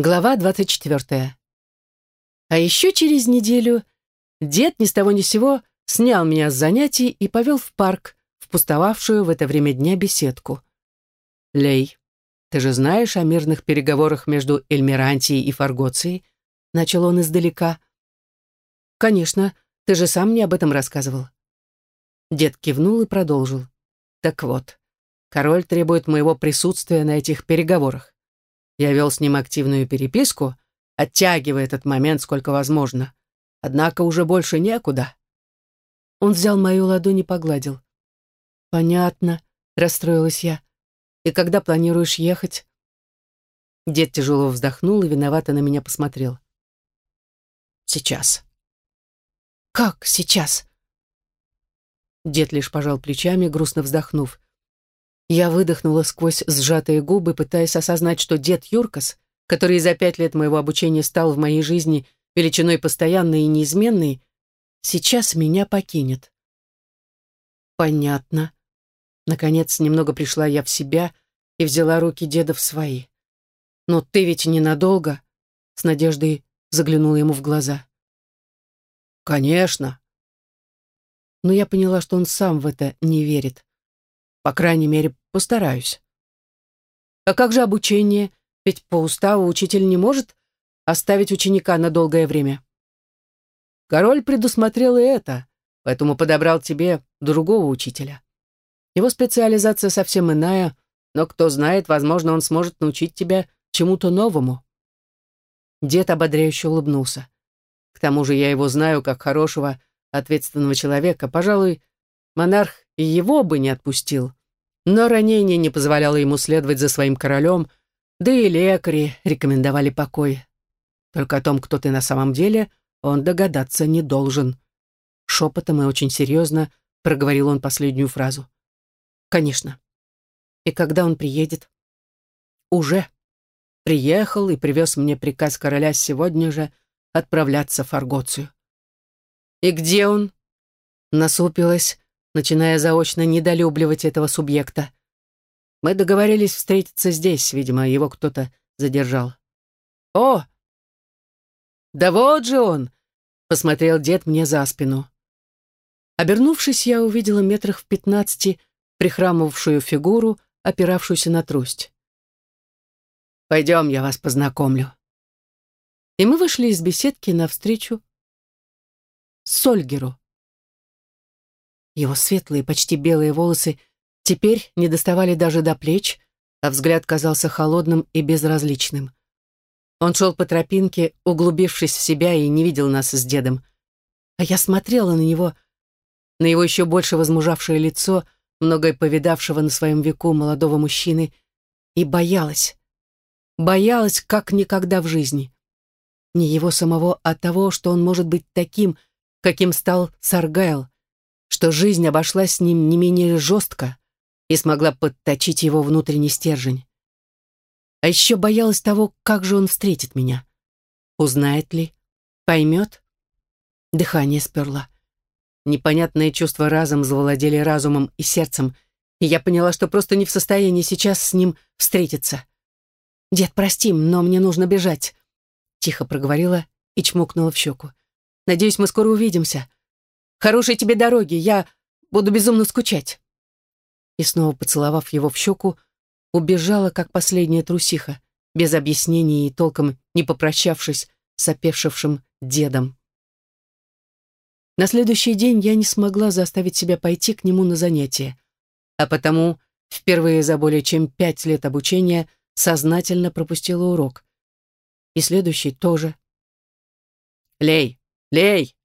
Глава 24. А еще через неделю дед ни с того ни сего снял меня с занятий и повел в парк, в пустовавшую в это время дня беседку. «Лей, ты же знаешь о мирных переговорах между Эльмирантией и Фаргоцией?» Начал он издалека. «Конечно, ты же сам мне об этом рассказывал». Дед кивнул и продолжил. «Так вот, король требует моего присутствия на этих переговорах. Я вел с ним активную переписку, оттягивая этот момент сколько возможно. Однако уже больше некуда. Он взял мою ладонь и погладил. «Понятно», — расстроилась я. «И когда планируешь ехать?» Дед тяжело вздохнул и виновато на меня посмотрел. «Сейчас». «Как сейчас?» Дед лишь пожал плечами, грустно вздохнув. Я выдохнула сквозь сжатые губы, пытаясь осознать, что дед Юркас, который за пять лет моего обучения стал в моей жизни величиной постоянной и неизменной, сейчас меня покинет. Понятно. Наконец, немного пришла я в себя и взяла руки деда в свои. Но ты ведь ненадолго, с надеждой заглянула ему в глаза. Конечно. Но я поняла, что он сам в это не верит. По крайней мере, постараюсь. А как же обучение? Ведь по уставу учитель не может оставить ученика на долгое время. Король предусмотрел и это, поэтому подобрал тебе другого учителя. Его специализация совсем иная, но кто знает, возможно, он сможет научить тебя чему-то новому. Дед ободряюще улыбнулся. К тому же я его знаю как хорошего, ответственного человека. Пожалуй, монарх и его бы не отпустил. Но ранение не позволяло ему следовать за своим королем, да и лекари рекомендовали покой. Только о том, кто ты на самом деле, он догадаться не должен. Шепотом и очень серьезно проговорил он последнюю фразу. «Конечно. И когда он приедет?» «Уже. Приехал и привез мне приказ короля сегодня же отправляться в Фаргоцию». «И где он?» Насупилась, начиная заочно недолюбливать этого субъекта. Мы договорились встретиться здесь, видимо, его кто-то задержал. «О! Да вот же он!» — посмотрел дед мне за спину. Обернувшись, я увидела метрах в пятнадцати прихрамывавшую фигуру, опиравшуюся на трость. «Пойдем, я вас познакомлю». И мы вышли из беседки навстречу Сольгеру. Его светлые, почти белые волосы теперь не доставали даже до плеч, а взгляд казался холодным и безразличным. Он шел по тропинке, углубившись в себя, и не видел нас с дедом. А я смотрела на него, на его еще больше возмужавшее лицо, многое повидавшего на своем веку молодого мужчины, и боялась. Боялась, как никогда в жизни. Не его самого, а того, что он может быть таким, каким стал Саргайл, что жизнь обошлась с ним не менее жестко и смогла подточить его внутренний стержень. А еще боялась того, как же он встретит меня. Узнает ли? Поймет? Дыхание сперло. Непонятные чувства разом завладели разумом и сердцем, и я поняла, что просто не в состоянии сейчас с ним встретиться. «Дед, прости, но мне нужно бежать», — тихо проговорила и чмокнула в щеку. «Надеюсь, мы скоро увидимся. Хорошей тебе дороги, я буду безумно скучать». И снова поцеловав его в щеку, убежала, как последняя трусиха, без объяснений и толком не попрощавшись с опевшившим дедом. На следующий день я не смогла заставить себя пойти к нему на занятия, а потому впервые за более чем пять лет обучения сознательно пропустила урок. И следующий тоже. «Лей! Лей!»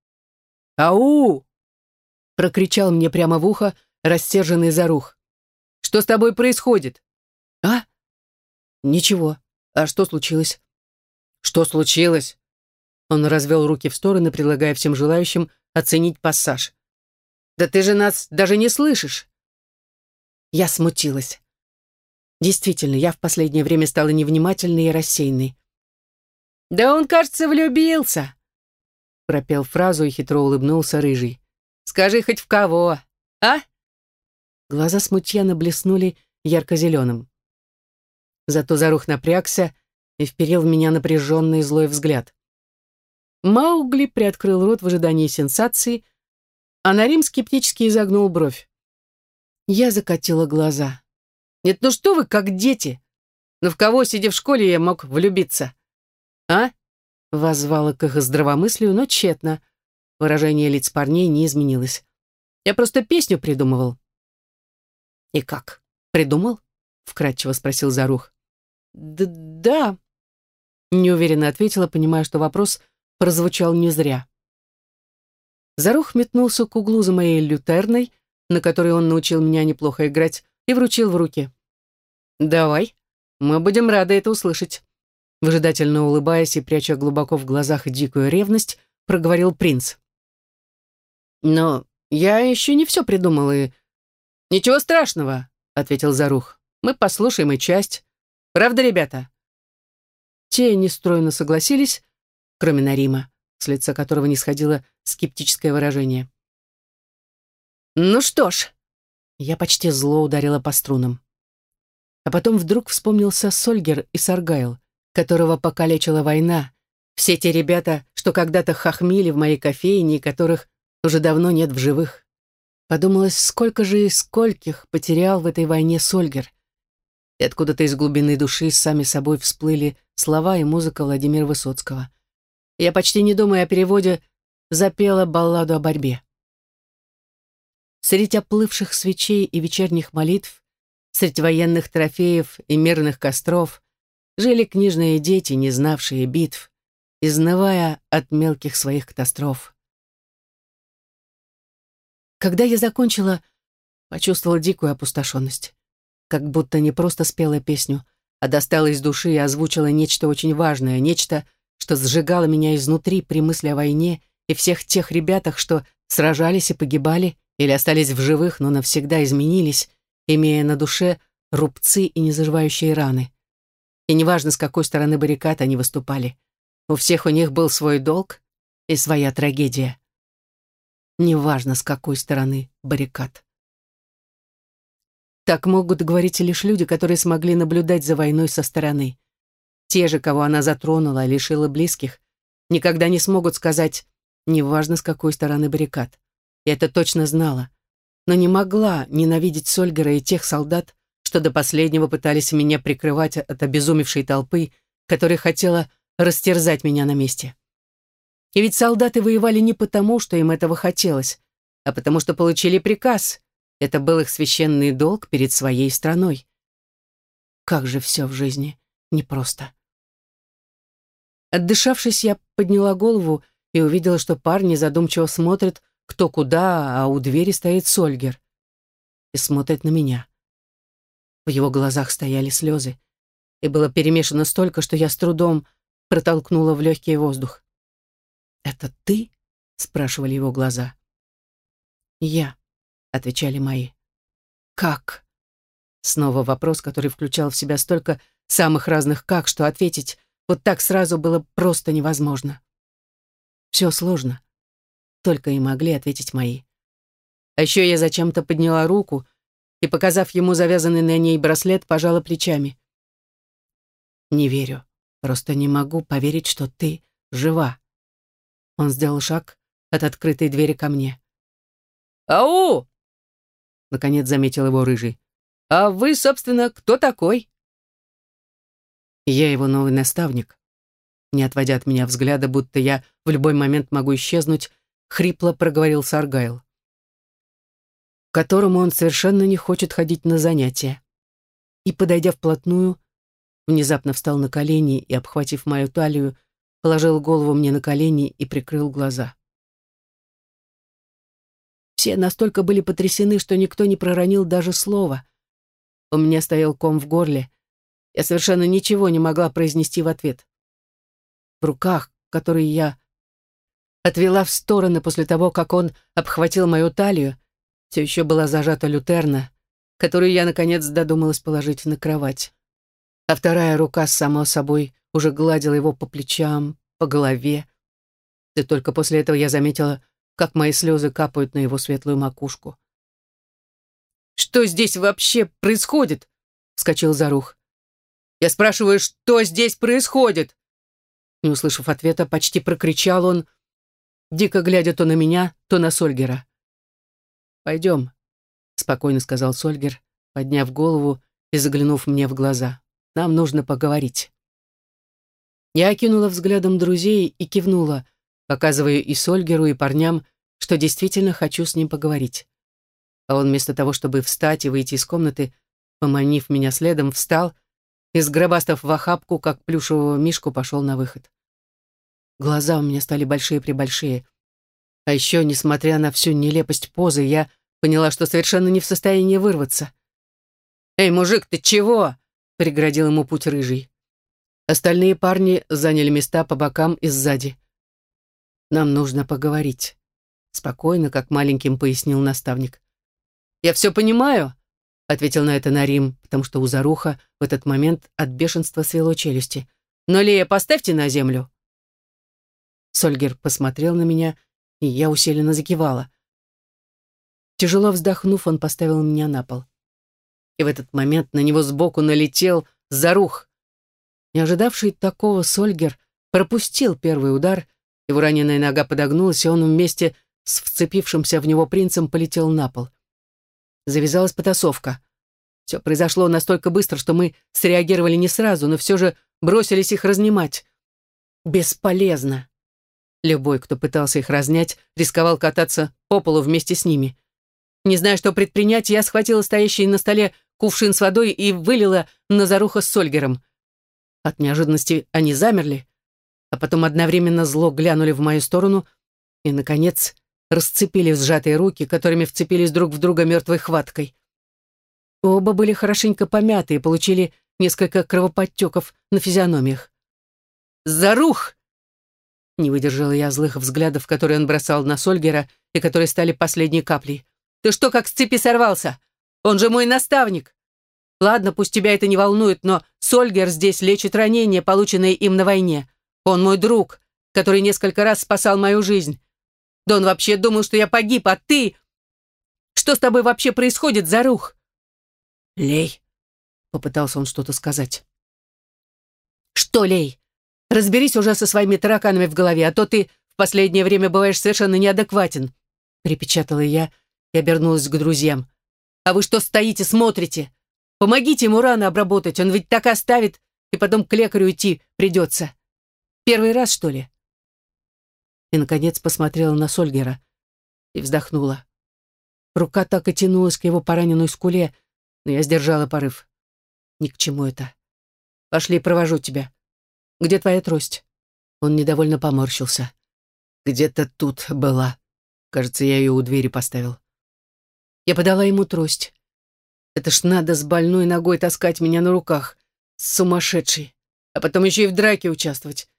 «Ау!» — прокричал мне прямо в ухо рассерженный Зарух. «Что с тобой происходит?» «А?» «Ничего. А что случилось?» «Что случилось?» Он развел руки в стороны, предлагая всем желающим оценить пассаж. «Да ты же нас даже не слышишь!» Я смутилась. Действительно, я в последнее время стала невнимательной и рассеянной. «Да он, кажется, влюбился!» Пропел фразу и хитро улыбнулся рыжий. «Скажи хоть в кого, а?» Глаза смутьяна блеснули ярко-зеленым. Зато Зарух напрягся и вперил в меня напряженный злой взгляд. Маугли приоткрыл рот в ожидании сенсации, а Нарим скептически изогнул бровь. Я закатила глаза. «Нет, ну что вы, как дети! Ну в кого, сидя в школе, я мог влюбиться? А?» Воззвала к их здравомыслию, но тщетно. Выражение лиц парней не изменилось. «Я просто песню придумывал». «И как? Придумал?» — вкратчиво спросил Зарух. «Да», — неуверенно ответила, понимая, что вопрос прозвучал не зря. Зарух метнулся к углу за моей лютерной, на которой он научил меня неплохо играть, и вручил в руки. «Давай, мы будем рады это услышать». Выжидательно улыбаясь и пряча глубоко в глазах дикую ревность, проговорил принц. «Но я еще не все придумал и...» «Ничего страшного», — ответил Зарух. «Мы послушаем и часть. Правда, ребята?» Те нестройно согласились, кроме Нарима, с лица которого не сходило скептическое выражение. «Ну что ж», я почти зло ударила по струнам. А потом вдруг вспомнился Сольгер и Саргайл, которого покалечила война, все те ребята, что когда-то хохмили в моей кофейне, которых уже давно нет в живых. Подумалось, сколько же и скольких потерял в этой войне Сольгер. И откуда-то из глубины души сами собой всплыли слова и музыка Владимира Высоцкого. Я почти не думая о переводе, запела балладу о борьбе. Среди оплывших свечей и вечерних молитв, среди военных трофеев и мирных костров, жили книжные дети, не знавшие битв, изнывая от мелких своих катастроф. Когда я закончила, почувствовала дикую опустошенность. Как будто не просто спела песню, а достала из души и озвучила нечто очень важное, нечто, что сжигало меня изнутри при мысли о войне и всех тех ребятах, что сражались и погибали, или остались в живых, но навсегда изменились, имея на душе рубцы и незаживающие раны. И неважно, с какой стороны баррикад они выступали, у всех у них был свой долг и своя трагедия. Неважно, с какой стороны баррикад. Так могут говорить лишь люди, которые смогли наблюдать за войной со стороны. Те же, кого она затронула, лишила близких, никогда не смогут сказать, неважно, с какой стороны баррикад. Я это точно знала. Но не могла ненавидеть Сольгера и тех солдат, что до последнего пытались меня прикрывать от обезумевшей толпы, которая хотела растерзать меня на месте. И ведь солдаты воевали не потому, что им этого хотелось, а потому что получили приказ. Это был их священный долг перед своей страной. Как же все в жизни непросто. Отдышавшись, я подняла голову и увидела, что парни задумчиво смотрят кто куда, а у двери стоит Сольгер и смотрит на меня. В его глазах стояли слезы, и было перемешано столько, что я с трудом протолкнула в легкий воздух. «Это ты?» — спрашивали его глаза. «Я», — отвечали мои. «Как?» Снова вопрос, который включал в себя столько самых разных «как», что ответить вот так сразу было просто невозможно. Все сложно только и могли ответить мои. А еще я зачем-то подняла руку и, показав ему завязанный на ней браслет, пожала плечами. «Не верю. Просто не могу поверить, что ты жива». Он сделал шаг от открытой двери ко мне. «Ау!» — наконец заметил его рыжий. «А вы, собственно, кто такой?» «Я его новый наставник», не отводя от меня взгляда, будто я в любой момент могу исчезнуть, хрипло проговорил Саргайл, которому он совершенно не хочет ходить на занятия. И, подойдя вплотную, внезапно встал на колени и, обхватив мою талию, положил голову мне на колени и прикрыл глаза. Все настолько были потрясены, что никто не проронил даже слова. У меня стоял ком в горле. Я совершенно ничего не могла произнести в ответ. В руках, которые я отвела в стороны после того, как он обхватил мою талию, все еще была зажата лютерна, которую я, наконец, додумалась положить на кровать. А вторая рука, само собой, уже гладила его по плечам, по голове. И только после этого я заметила, как мои слезы капают на его светлую макушку. «Что здесь вообще происходит?» — вскочил Зарух. Я спрашиваю, что здесь происходит?» Не услышав ответа, почти прокричал он, дико глядя то на меня, то на Сольгера. «Пойдем», — спокойно сказал Сольгер, подняв голову и заглянув мне в глаза. «Нам нужно поговорить». Я окинула взглядом друзей и кивнула, показывая и Сольгеру, и парням, что действительно хочу с ним поговорить. А он вместо того, чтобы встать и выйти из комнаты, поманив меня следом, встал и, сгробастав в охапку, как плюшевого мишку, пошел на выход. Глаза у меня стали большие-пребольшие. А еще, несмотря на всю нелепость позы, я поняла, что совершенно не в состоянии вырваться. «Эй, мужик, ты чего?» — преградил ему путь рыжий. Остальные парни заняли места по бокам и сзади. «Нам нужно поговорить», — спокойно, как маленьким пояснил наставник. «Я все понимаю», — ответил на это Нарим, потому что у Заруха в этот момент от бешенства свело челюсти. «Но, Лея, поставьте на землю». Сольгер посмотрел на меня, и я усиленно закивала. Тяжело вздохнув, он поставил меня на пол. И в этот момент на него сбоку налетел Зарух. Не ожидавший такого Сольгер пропустил первый удар, его раненая нога подогнулась, и он вместе с вцепившимся в него принцем полетел на пол. Завязалась потасовка. Все произошло настолько быстро, что мы среагировали не сразу, но все же бросились их разнимать. Бесполезно. Любой, кто пытался их разнять, рисковал кататься по полу вместе с ними. Не зная, что предпринять, я схватила стоящий на столе кувшин с водой и вылила на Заруха с Сольгером. От неожиданности они замерли, а потом одновременно зло глянули в мою сторону и, наконец, расцепили сжатые руки, которыми вцепились друг в друга мертвой хваткой. Оба были хорошенько помяты и получили несколько кровоподтеков на физиономиях. «Зарух!» Не выдержала я злых взглядов, которые он бросал на Сольгера и которые стали последней каплей. «Ты что, как с цепи сорвался? Он же мой наставник!» «Ладно, пусть тебя это не волнует, но Сольгер здесь лечит ранения, полученные им на войне. Он мой друг, который несколько раз спасал мою жизнь. Да он вообще думал, что я погиб, а ты... Что с тобой вообще происходит, Зарух?» «Лей», — попытался он что-то сказать. «Что, Лей? Разберись уже со своими тараканами в голове, а то ты в последнее время бываешь совершенно неадекватен», — припечатала я и обернулась к друзьям. «А вы что стоите, смотрите? Помогите ему рано обработать, он ведь так оставит, и потом к лекарю идти придется. Первый раз, что ли?» И, наконец, посмотрела на Сольгера и вздохнула. Рука так и тянулась к его пораненной скуле, но я сдержала порыв. Ни к чему это. Пошли, провожу тебя. Где твоя трость? Он недовольно поморщился. Где-то тут была. Кажется, я ее у двери поставил. Я подала ему трость. Это ж надо с больной ногой таскать меня на руках. Сумасшедший. А потом еще и в драке участвовать.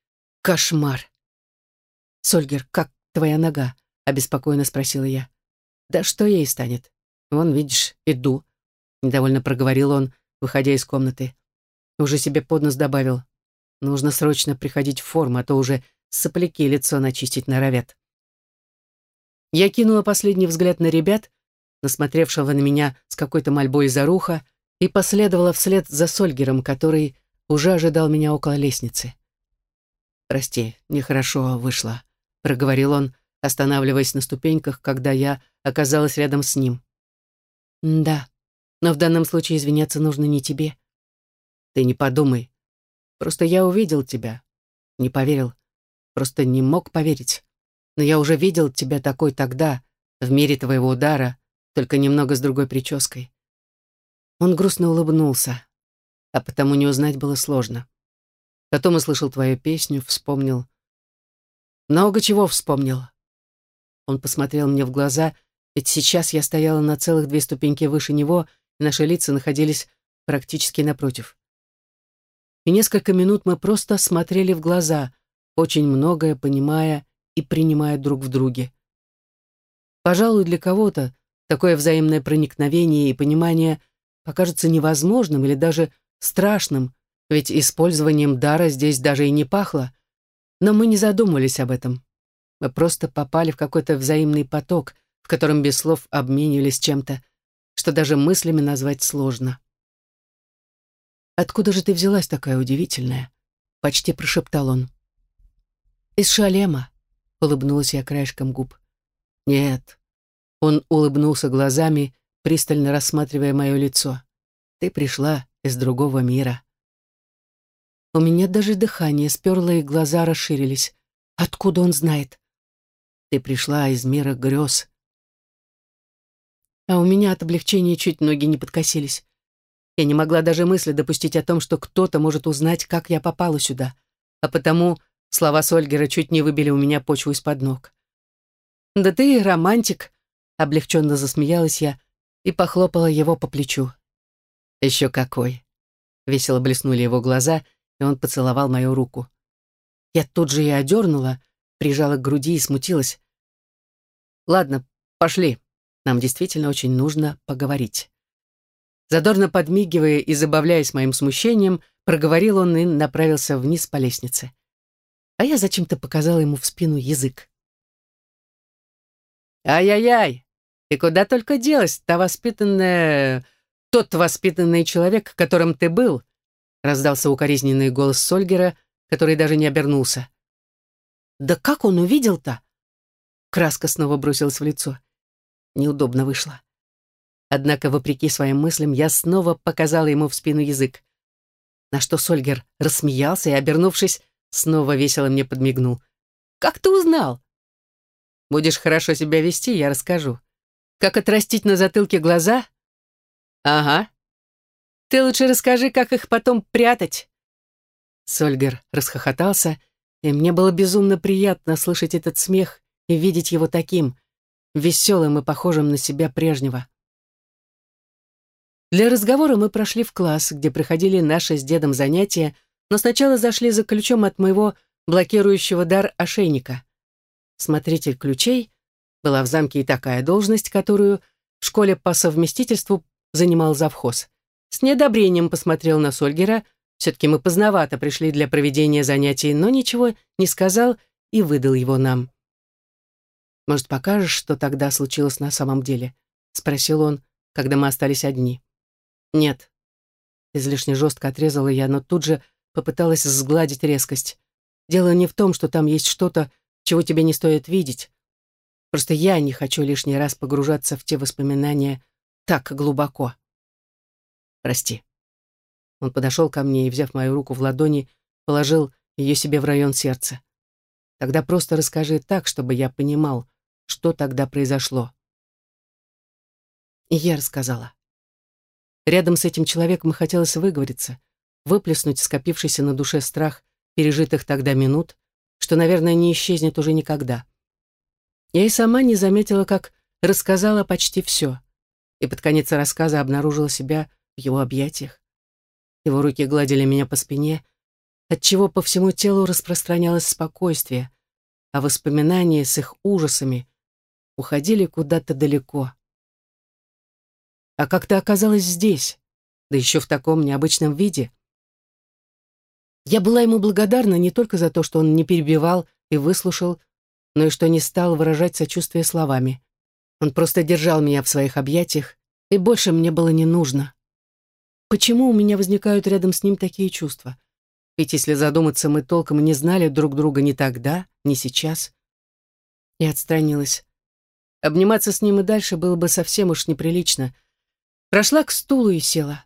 Кошмар. «Сольгер, как твоя нога?» — обеспокоенно спросила я. «Да что ей станет? Вон, видишь, иду», — недовольно проговорил он, выходя из комнаты. Уже себе под нос добавил. «Нужно срочно приходить в форму, а то уже сопляки лицо начистить норовят». Я кинула последний взгляд на ребят, насмотревшего на меня с какой-то мольбой из-за руха, и последовала вслед за Сольгером, который уже ожидал меня около лестницы. «Прости, нехорошо вышло», — проговорил он, останавливаясь на ступеньках, когда я оказалась рядом с ним. «Да, но в данном случае извиняться нужно не тебе. Ты не подумай. Просто я увидел тебя. Не поверил. Просто не мог поверить. Но я уже видел тебя такой тогда, в мире твоего удара, только немного с другой прической. Он грустно улыбнулся, а потому не узнать было сложно. Потом услышал твою песню, вспомнил. Много чего вспомнил. Он посмотрел мне в глаза, ведь сейчас я стояла на целых две ступеньки выше него, и наши лица находились практически напротив. И несколько минут мы просто смотрели в глаза, очень многое понимая и принимая друг в друге. Пожалуй, для кого-то такое взаимное проникновение и понимание покажется невозможным или даже страшным, ведь использованием дара здесь даже и не пахло. Но мы не задумывались об этом. Мы просто попали в какой-то взаимный поток, в котором без слов обменивались чем-то, что даже мыслями назвать сложно. «Откуда же ты взялась такая удивительная?» — почти прошептал он. «Из шалема», — улыбнулась я краешком губ. «Нет». Он улыбнулся глазами, пристально рассматривая мое лицо. «Ты пришла из другого мира». У меня даже дыхание сперло, и глаза расширились. Откуда он знает? Ты пришла из мира грез. А у меня от облегчения чуть ноги не подкосились. Я не могла даже мысли допустить о том, что кто-то может узнать, как я попала сюда. А потому слова Сольгера чуть не выбили у меня почву из-под ног. «Да ты романтик», — облегченно засмеялась я и похлопала его по плечу. «Еще какой!» Весело блеснули его глаза, и он поцеловал мою руку. Я тут же и одернула, прижала к груди и смутилась. «Ладно, пошли. Нам действительно очень нужно поговорить». Задорно подмигивая и забавляясь моим смущением, проговорил он и направился вниз по лестнице. А я зачем-то показала ему в спину язык. «Ай-яй-яй! И куда только делась та воспитанная... тот воспитанный человек, которым ты был?» раздался укоризненный голос Сольгера, который даже не обернулся. «Да как он увидел-то?» Краска снова бросилась в лицо. Неудобно вышло. Однако, вопреки своим мыслям, я снова показала ему в спину язык. На что Сольгер рассмеялся и, обернувшись, снова весело мне подмигнул. «Как ты узнал?» «Будешь хорошо себя вести, я расскажу. Как отрастить на затылке глаза?» «Ага. Ты лучше расскажи, как их потом прятать». Сольгер расхохотался, и мне было безумно приятно слышать этот смех и видеть его таким, веселым и похожим на себя прежнего. Для разговора мы прошли в класс, где проходили наши с дедом занятия, но сначала зашли за ключом от моего блокирующего дар ошейника. Смотритель ключей была в замке и такая должность, которую в школе по совместительству занимал завхоз. С неодобрением посмотрел на Сольгера, все-таки мы поздновато пришли для проведения занятий, но ничего не сказал и выдал его нам. «Может, покажешь, что тогда случилось на самом деле?» — спросил он, когда мы остались одни. «Нет». Излишне жестко отрезала я, но тут же попыталась сгладить резкость. «Дело не в том, что там есть что-то, чего тебе не стоит видеть. Просто я не хочу лишний раз погружаться в те воспоминания так глубоко. Прости». Он подошел ко мне и, взяв мою руку в ладони, положил ее себе в район сердца. Тогда просто расскажи так, чтобы я понимал, что тогда произошло. И я рассказала. Рядом с этим человеком хотелось выговориться, выплеснуть скопившийся на душе страх пережитых тогда минут, что, наверное, не исчезнет уже никогда. Я и сама не заметила, как рассказала почти все, и под конец рассказа обнаружила себя в его объятиях. Его руки гладили меня по спине, отчего по всему телу распространялось спокойствие, а воспоминания с их ужасами уходили куда-то далеко. А как ты оказалась здесь, да еще в таком необычном виде? Я была ему благодарна не только за то, что он не перебивал и выслушал, но и что не стал выражать сочувствие словами. Он просто держал меня в своих объятиях, и больше мне было не нужно. Почему у меня возникают рядом с ним такие чувства? Ведь если задуматься, мы толком не знали друг друга ни тогда, ни сейчас. И отстранилась. Обниматься с ним и дальше было бы совсем уж неприлично. Прошла к стулу и села.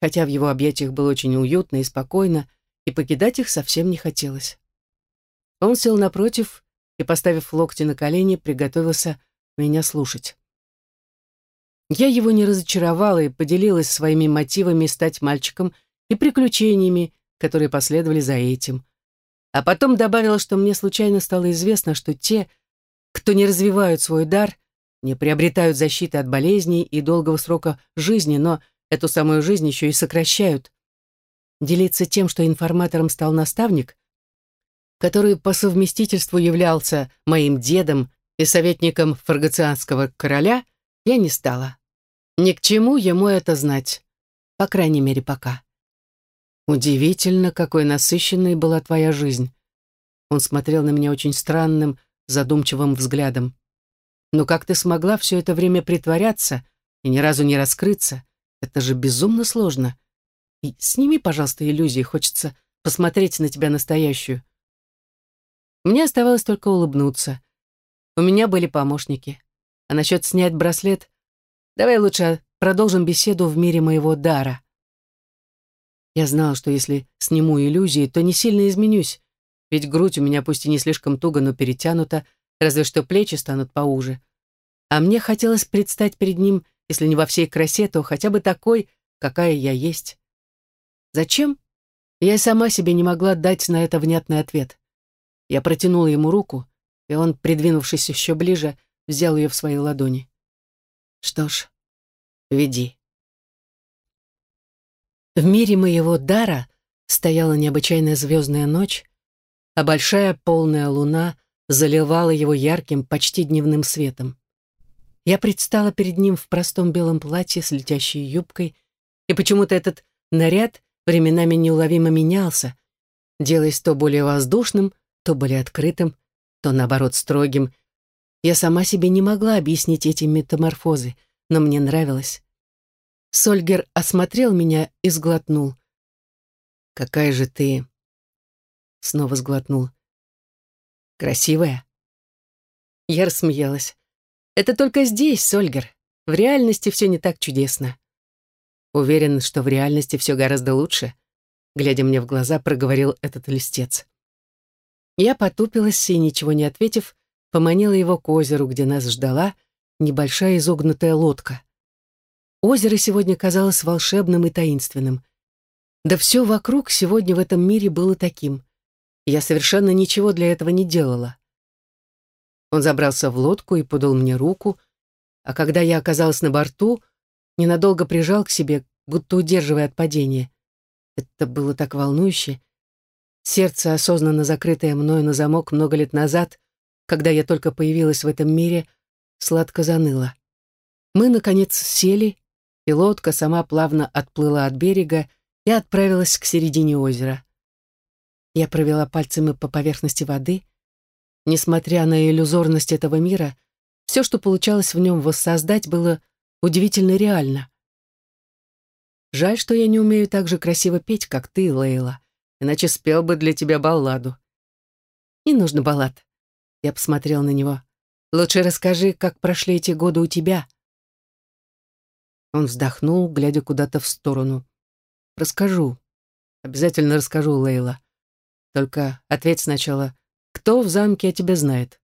Хотя в его объятиях было очень уютно и спокойно, и покидать их совсем не хотелось. Он сел напротив и, поставив локти на колени, приготовился меня слушать. Я его не разочаровала и поделилась своими мотивами стать мальчиком и приключениями, которые последовали за этим. А потом добавила, что мне случайно стало известно, что те, кто не развивают свой дар, не приобретают защиты от болезней и долгого срока жизни, но эту самую жизнь еще и сокращают. Делиться тем, что информатором стал наставник, который по совместительству являлся моим дедом и советником фаргацианского короля, я не стала. Ни к чему ему это знать. По крайней мере, пока. Удивительно, какой насыщенной была твоя жизнь. Он смотрел на меня очень странным, задумчивым взглядом. Но как ты смогла все это время притворяться и ни разу не раскрыться? Это же безумно сложно. И сними, пожалуйста, иллюзии, хочется посмотреть на тебя настоящую. Мне оставалось только улыбнуться. У меня были помощники. А насчет снять браслет, давай лучше продолжим беседу в мире моего дара. Я знал, что если сниму иллюзии, то не сильно изменюсь, ведь грудь у меня пусть и не слишком туго, но перетянута, разве что плечи станут поуже. А мне хотелось предстать перед ним, если не во всей красе, то хотя бы такой, какая я есть. Зачем? Я сама себе не могла дать на это внятный ответ. Я протянула ему руку, и он, придвинувшись еще ближе, взял ее в свои ладони. Что ж, веди. В мире моего дара стояла необычайная звездная ночь, а большая полная луна заливала его ярким, почти дневным светом. Я предстала перед ним в простом белом платье с летящей юбкой, и почему-то этот наряд временами неуловимо менялся, делаясь то более воздушным, то более открытым, то, наоборот, строгим. Я сама себе не могла объяснить эти метаморфозы, но мне нравилось. Сольгер осмотрел меня и сглотнул. «Какая же ты...» Снова сглотнул. «Красивая?» Я рассмеялась. «Это только здесь, Сольгер. В реальности все не так чудесно». Уверен, что в реальности все гораздо лучше, глядя мне в глаза, проговорил этот листец. Я потупилась и, ничего не ответив, поманила его к озеру, где нас ждала небольшая изогнутая лодка. Озеро сегодня казалось волшебным и таинственным. Да все вокруг сегодня в этом мире было таким. Я совершенно ничего для этого не делала. Он забрался в лодку и подал мне руку, а когда я оказалась на борту, ненадолго прижал к себе, будто удерживая от падения. Это было так волнующе, Сердце, осознанно закрытое мною на замок много лет назад, когда я только появилась в этом мире, сладко заныло. Мы, наконец, сели, и лодка сама плавно отплыла от берега и отправилась к середине озера. Я провела пальцами по поверхности воды. Несмотря на иллюзорность этого мира, все, что получалось в нем воссоздать, было удивительно реально. Жаль, что я не умею так же красиво петь, как ты, Лейла иначе спел бы для тебя балладу. Не нужно баллад. Я посмотрел на него. Лучше расскажи, как прошли эти годы у тебя. Он вздохнул, глядя куда-то в сторону. Расскажу. Обязательно расскажу, Лейла. Только ответь сначала, кто в замке о тебе знает?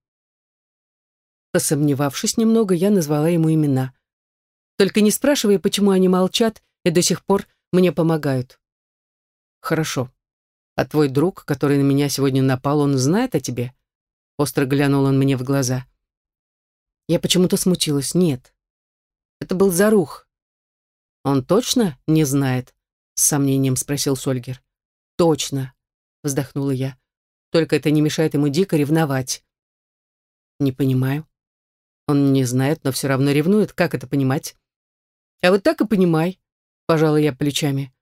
Посомневавшись немного, я назвала ему имена. Только не спрашивай, почему они молчат и до сих пор мне помогают. Хорошо. А твой друг, который на меня сегодня напал, он знает о тебе?» Остро глянул он мне в глаза. Я почему-то смутилась. Нет. Это был Зарух. «Он точно не знает?» С сомнением спросил Сольгер. «Точно», вздохнула я. «Только это не мешает ему дико ревновать». «Не понимаю». Он не знает, но все равно ревнует. Как это понимать? А вот так и понимай, пожала я плечами.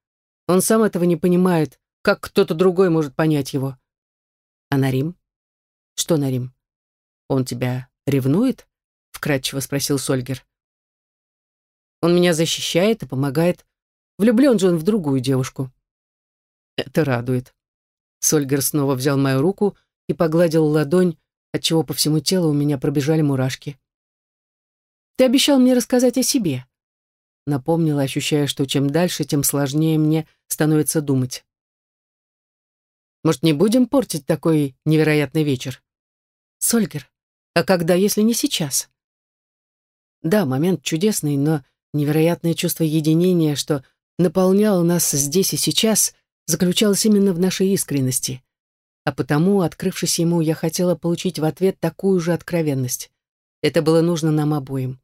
Он сам этого не понимает, как кто-то другой может понять его. А Нарим? Что Нарим? Он тебя ревнует? Вкратчиво спросил Сольгер. Он меня защищает и помогает. Влюблен же он в другую девушку. Это радует. Сольгер снова взял мою руку и погладил ладонь, отчего по всему телу у меня пробежали мурашки. «Ты обещал мне рассказать о себе», — напомнила, ощущая, что чем дальше, тем сложнее мне становится думать. Может, не будем портить такой невероятный вечер? Сольгер, а когда, если не сейчас? Да, момент чудесный, но невероятное чувство единения, что наполняло нас здесь и сейчас, заключалось именно в нашей искренности. А потому, открывшись ему, я хотела получить в ответ такую же откровенность. Это было нужно нам обоим.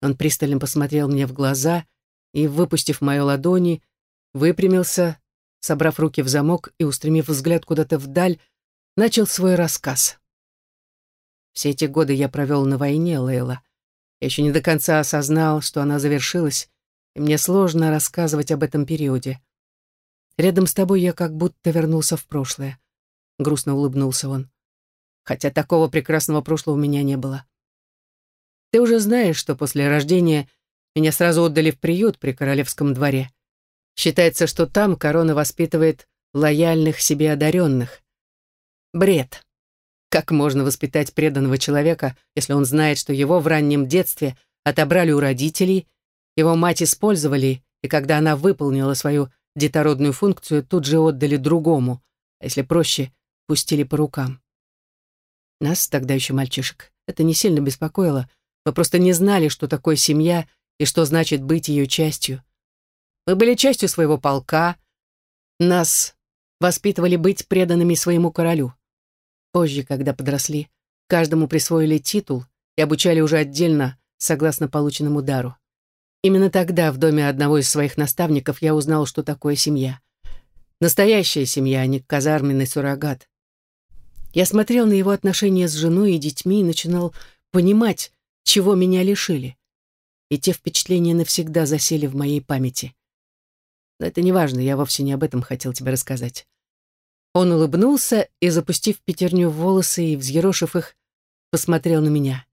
Он пристально посмотрел мне в глаза и, выпустив мои ладони, выпрямился, собрав руки в замок и устремив взгляд куда-то вдаль, начал свой рассказ. Все эти годы я провел на войне, Лейла. Я еще не до конца осознал, что она завершилась, и мне сложно рассказывать об этом периоде. Рядом с тобой я как будто вернулся в прошлое. Грустно улыбнулся он. Хотя такого прекрасного прошлого у меня не было. Ты уже знаешь, что после рождения меня сразу отдали в приют при королевском дворе. Считается, что там корона воспитывает лояльных себе одаренных. Бред. Как можно воспитать преданного человека, если он знает, что его в раннем детстве отобрали у родителей, его мать использовали, и когда она выполнила свою детородную функцию, тут же отдали другому, а если проще, пустили по рукам. Нас, тогда еще мальчишек, это не сильно беспокоило. Мы просто не знали, что такое семья и что значит быть ее частью. Мы были частью своего полка. Нас воспитывали быть преданными своему королю. Позже, когда подросли, каждому присвоили титул и обучали уже отдельно, согласно полученному дару. Именно тогда в доме одного из своих наставников я узнал, что такое семья. Настоящая семья, а не казарменный суррогат. Я смотрел на его отношения с женой и детьми и начинал понимать, чего меня лишили. И те впечатления навсегда засели в моей памяти. Но это не важно, я вовсе не об этом хотел тебе рассказать. Он улыбнулся и, запустив пятерню в волосы и взъерошив их, посмотрел на меня.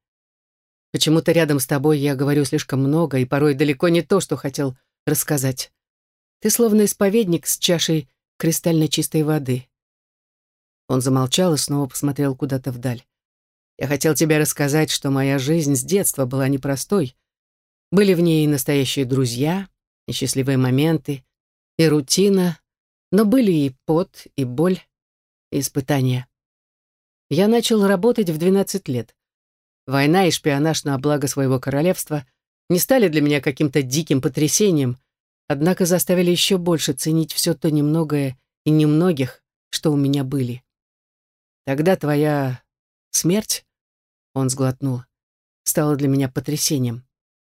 Почему-то рядом с тобой я говорю слишком много и порой далеко не то, что хотел рассказать. Ты словно исповедник с чашей кристально чистой воды. Он замолчал и снова посмотрел куда-то вдаль. «Я хотел тебе рассказать, что моя жизнь с детства была непростой. Были в ней и настоящие друзья, и счастливые моменты, и рутина, но были и пот, и боль, и испытания. Я начал работать в 12 лет. Война и шпионаж на благо своего королевства не стали для меня каким-то диким потрясением, однако заставили еще больше ценить все то немногое и немногих, что у меня были. Тогда твоя смерть, он сглотнул, стала для меня потрясением,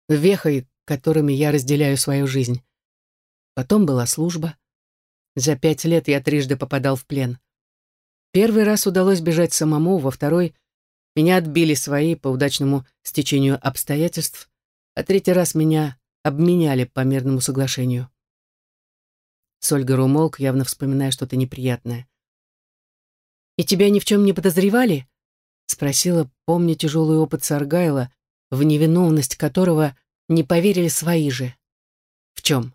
вехой, которыми я разделяю свою жизнь. Потом была служба. За пять лет я трижды попадал в плен. Первый раз удалось бежать самому, во второй меня отбили свои по удачному стечению обстоятельств, а третий раз меня обменяли по мирному соглашению. Сольгар умолк, явно вспоминая что-то неприятное. «И тебя ни в чем не подозревали?» — спросила, помня тяжелый опыт Саргайла, в невиновность которого не поверили свои же. «В чем?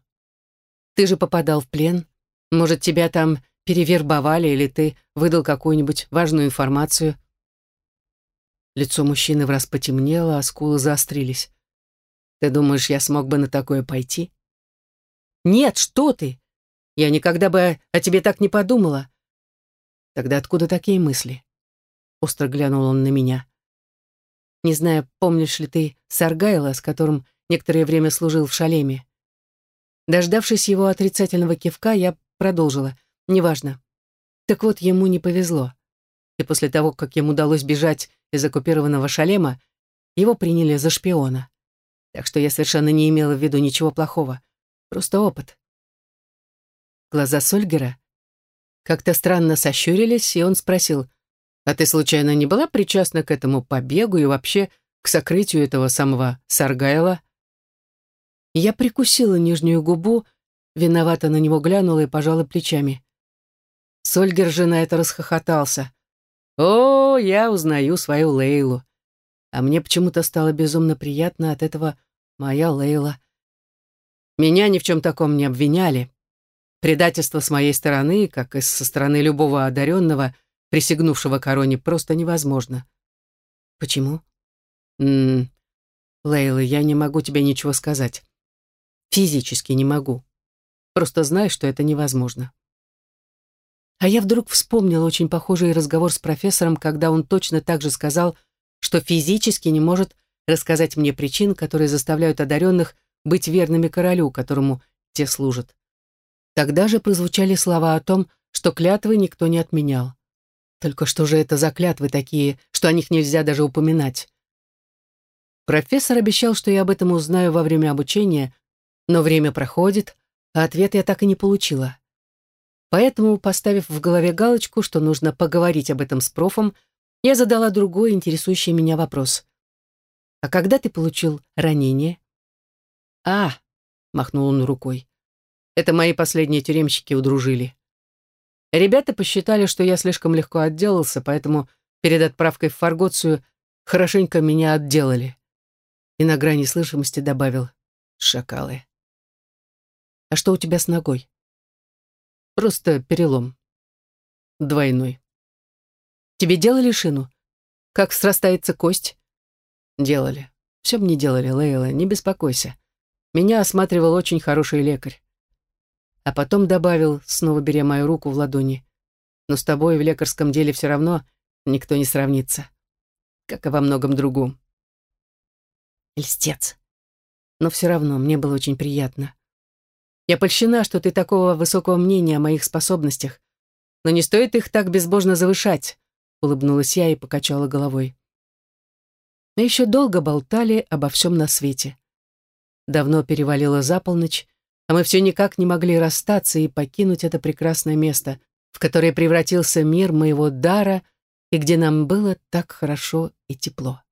Ты же попадал в плен. Может, тебя там перевербовали или ты выдал какую-нибудь важную информацию?» Лицо мужчины враз потемнело, а скулы заострились. «Ты думаешь, я смог бы на такое пойти?» «Нет, что ты! Я никогда бы о тебе так не подумала. Тогда откуда такие мысли? Остро глянул он на меня. Не знаю, помнишь ли ты Саргайла, с которым некоторое время служил в Шалеме. Дождавшись его отрицательного кивка, я продолжила. Неважно. Так вот, ему не повезло. И после того, как ему удалось бежать из оккупированного Шалема, его приняли за шпиона. Так что я совершенно не имела в виду ничего плохого. Просто опыт. Глаза Сольгера как-то странно сощурились, и он спросил, «А ты, случайно, не была причастна к этому побегу и вообще к сокрытию этого самого Саргайла?» Я прикусила нижнюю губу, виновато на него глянула и пожала плечами. Сольгер же на это расхохотался. «О, я узнаю свою Лейлу!» А мне почему-то стало безумно приятно от этого моя Лейла. Меня ни в чем таком не обвиняли. Предательство с моей стороны, как и со стороны любого одаренного, присягнувшего короне, просто невозможно. Почему? М Лейла, я не могу тебе ничего сказать. Физически не могу. Просто знай, что это невозможно. А я вдруг вспомнила очень похожий разговор с профессором, когда он точно так же сказал, что физически не может рассказать мне причин, которые заставляют одаренных быть верными королю, которому те служат. Тогда же прозвучали слова о том, что клятвы никто не отменял. Только что же это за клятвы такие, что о них нельзя даже упоминать? Профессор обещал, что я об этом узнаю во время обучения, но время проходит, а ответ я так и не получила. Поэтому, поставив в голове галочку, что нужно поговорить об этом с профом, я задала другой интересующий меня вопрос. «А когда ты получил ранение?» «А!» — махнул он рукой. Это мои последние тюремщики удружили. Ребята посчитали, что я слишком легко отделался, поэтому перед отправкой в Фаргоцию хорошенько меня отделали. И на грани слышимости добавил «шакалы». А что у тебя с ногой? Просто перелом. Двойной. Тебе делали шину? Как срастается кость? Делали. Все мне делали, Лейла, не беспокойся. Меня осматривал очень хороший лекарь. А потом добавил, снова беря мою руку в ладони. Но с тобой в лекарском деле все равно никто не сравнится. Как и во многом другом. Льстец. Но все равно мне было очень приятно. Я польщена, что ты такого высокого мнения о моих способностях. Но не стоит их так безбожно завышать, улыбнулась я и покачала головой. Мы еще долго болтали обо всем на свете. Давно перевалило за полночь, а мы все никак не могли расстаться и покинуть это прекрасное место, в которое превратился мир моего дара и где нам было так хорошо и тепло.